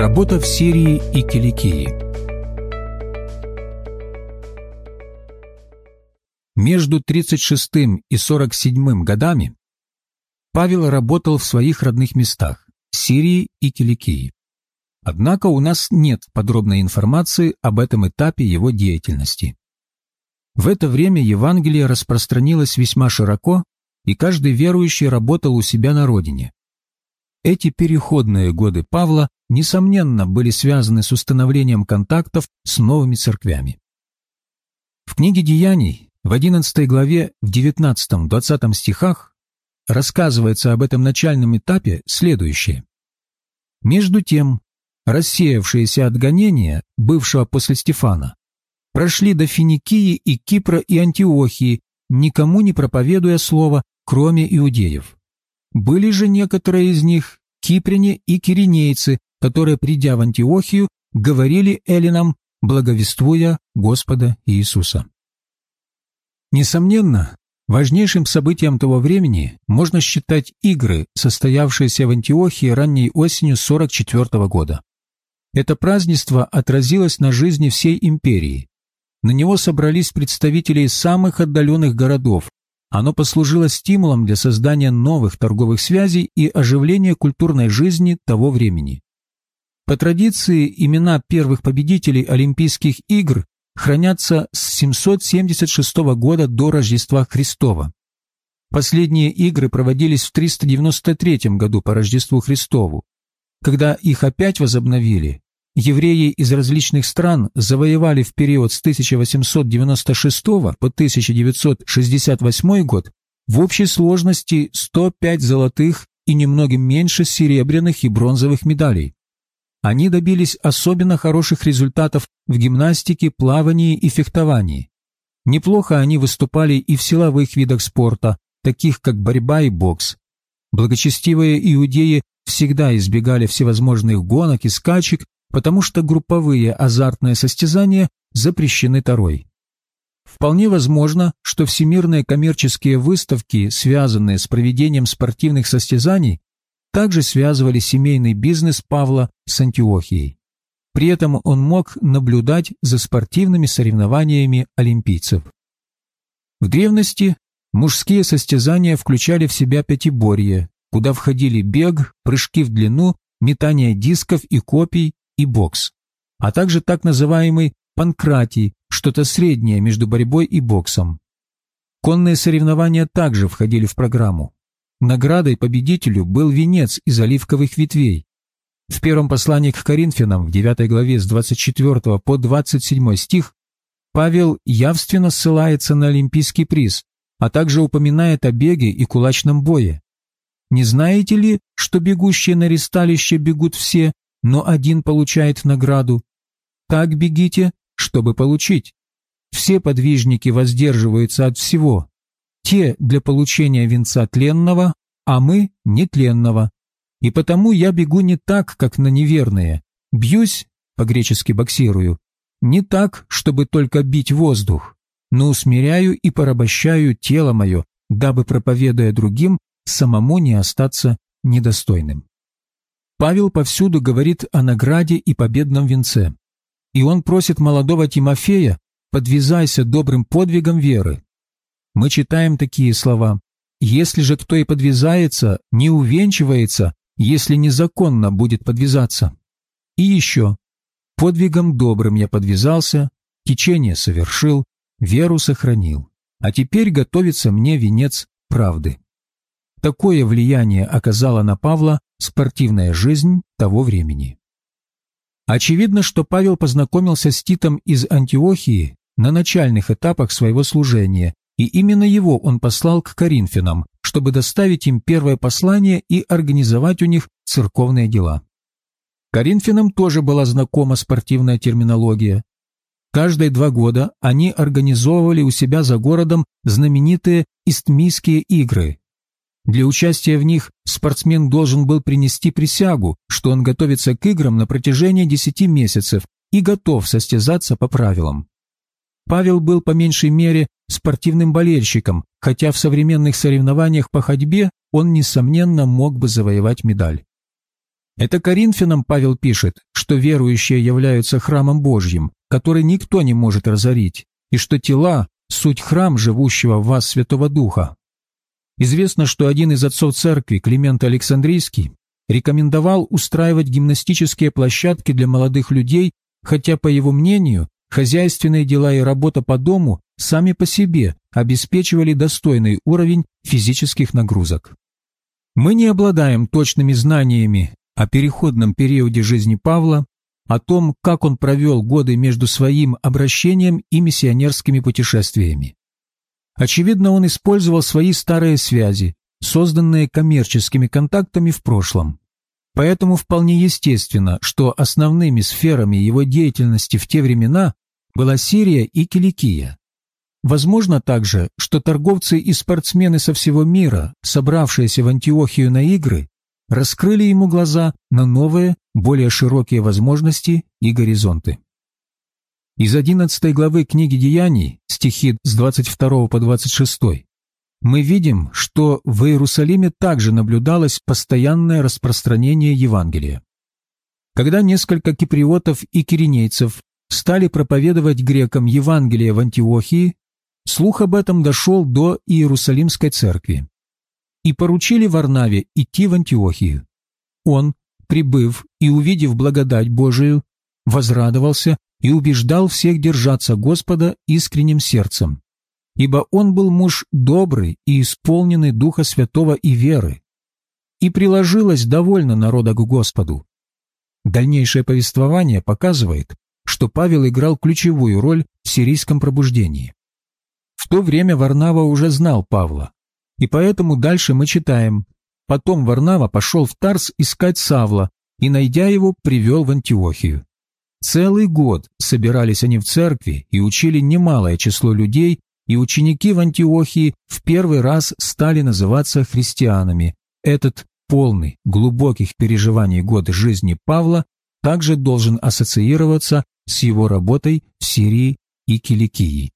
Работа в Сирии и Киликии Между 36 и 47 годами Павел работал в своих родных местах – Сирии и Киликии. Однако у нас нет подробной информации об этом этапе его деятельности. В это время Евангелие распространилось весьма широко, и каждый верующий работал у себя на родине. Эти переходные годы Павла, несомненно, были связаны с установлением контактов с новыми церквями. В книге «Деяний» в 11 главе в 19-20 стихах рассказывается об этом начальном этапе следующее. Между тем, рассеявшиеся от гонения, бывшего после Стефана, прошли до Финикии и Кипра и Антиохии, никому не проповедуя слова, кроме иудеев. Были же некоторые из них кипряне и киринейцы, которые, придя в Антиохию, говорили эллинам, благовествуя Господа Иисуса. Несомненно, важнейшим событием того времени можно считать игры, состоявшиеся в Антиохии ранней осенью 44 года. Это празднество отразилось на жизни всей империи. На него собрались представители самых отдаленных городов. Оно послужило стимулом для создания новых торговых связей и оживления культурной жизни того времени. По традиции, имена первых победителей Олимпийских игр хранятся с 776 года до Рождества Христова. Последние игры проводились в 393 году по Рождеству Христову. Когда их опять возобновили, евреи из различных стран завоевали в период с 1896 по 1968 год в общей сложности 105 золотых и немногим меньше серебряных и бронзовых медалей. Они добились особенно хороших результатов в гимнастике, плавании и фехтовании. Неплохо они выступали и в силовых видах спорта, таких как борьба и бокс. Благочестивые иудеи всегда избегали всевозможных гонок и скачек, потому что групповые азартные состязания запрещены Торой. Вполне возможно, что всемирные коммерческие выставки, связанные с проведением спортивных состязаний, также связывали семейный бизнес Павла с Антиохией. При этом он мог наблюдать за спортивными соревнованиями олимпийцев. В древности мужские состязания включали в себя пятиборье, куда входили бег, прыжки в длину, метание дисков и копий и бокс, а также так называемый панкратий, что-то среднее между борьбой и боксом. Конные соревнования также входили в программу. Наградой победителю был венец из оливковых ветвей. В первом послании к Коринфянам в 9 главе с 24 по 27 стих Павел явственно ссылается на олимпийский приз, а также упоминает о беге и кулачном бое. Не знаете ли, что бегущие на ресталище бегут все, но один получает награду? Так бегите, чтобы получить. Все подвижники воздерживаются от всего. Те для получения венца тленного, а мы нетленного. И потому я бегу не так, как на неверные. Бьюсь, по-гречески боксирую, не так, чтобы только бить воздух, но усмиряю и порабощаю тело мое, дабы, проповедуя другим, самому не остаться недостойным. Павел повсюду говорит о награде и победном венце. И он просит молодого Тимофея «подвязайся добрым подвигом веры». Мы читаем такие слова «Если же кто и подвязается, не увенчивается, если незаконно будет подвязаться». И еще «Подвигом добрым я подвязался, течение совершил, веру сохранил, а теперь готовится мне венец правды». Такое влияние оказала на Павла спортивная жизнь того времени. Очевидно, что Павел познакомился с Титом из Антиохии на начальных этапах своего служения, и именно его он послал к Коринфянам, чтобы доставить им первое послание и организовать у них церковные дела. Коринфянам тоже была знакома спортивная терминология. Каждые два года они организовывали у себя за городом знаменитые Истмийские игры, для участия в них спортсмен должен был принести присягу, что он готовится к играм на протяжении 10 месяцев и готов состязаться по правилам. Павел был по меньшей мере спортивным болельщиком, хотя в современных соревнованиях по ходьбе он, несомненно, мог бы завоевать медаль. Это Коринфянам Павел пишет, что верующие являются храмом Божьим, который никто не может разорить, и что тела – суть храм живущего в вас Святого Духа. Известно, что один из отцов церкви, Климент Александрийский, рекомендовал устраивать гимнастические площадки для молодых людей, хотя, по его мнению, хозяйственные дела и работа по дому сами по себе обеспечивали достойный уровень физических нагрузок. Мы не обладаем точными знаниями о переходном периоде жизни Павла, о том, как он провел годы между своим обращением и миссионерскими путешествиями. Очевидно, он использовал свои старые связи, созданные коммерческими контактами в прошлом. Поэтому вполне естественно, что основными сферами его деятельности в те времена была Сирия и Киликия. Возможно также, что торговцы и спортсмены со всего мира, собравшиеся в Антиохию на игры, раскрыли ему глаза на новые, более широкие возможности и горизонты. Из 11 главы книги Деяний, стихи с 22 по 26, мы видим, что в Иерусалиме также наблюдалось постоянное распространение Евангелия. Когда несколько киприотов и киринейцев стали проповедовать грекам Евангелие в Антиохии, слух об этом дошел до Иерусалимской церкви и поручили Варнаве идти в Антиохию. Он, прибыв и увидев благодать Божию, возрадовался и убеждал всех держаться Господа искренним сердцем, ибо он был муж добрый и исполненный Духа Святого и веры. И приложилось довольно народа к Господу. Дальнейшее повествование показывает, что Павел играл ключевую роль в сирийском пробуждении. В то время Варнава уже знал Павла, и поэтому дальше мы читаем. Потом Варнава пошел в Тарс искать Савла, и, найдя его, привел в Антиохию. Целый год собирались они в церкви и учили немалое число людей, и ученики в Антиохии в первый раз стали называться христианами. Этот полный, глубоких переживаний год жизни Павла также должен ассоциироваться с его работой в Сирии и Киликии.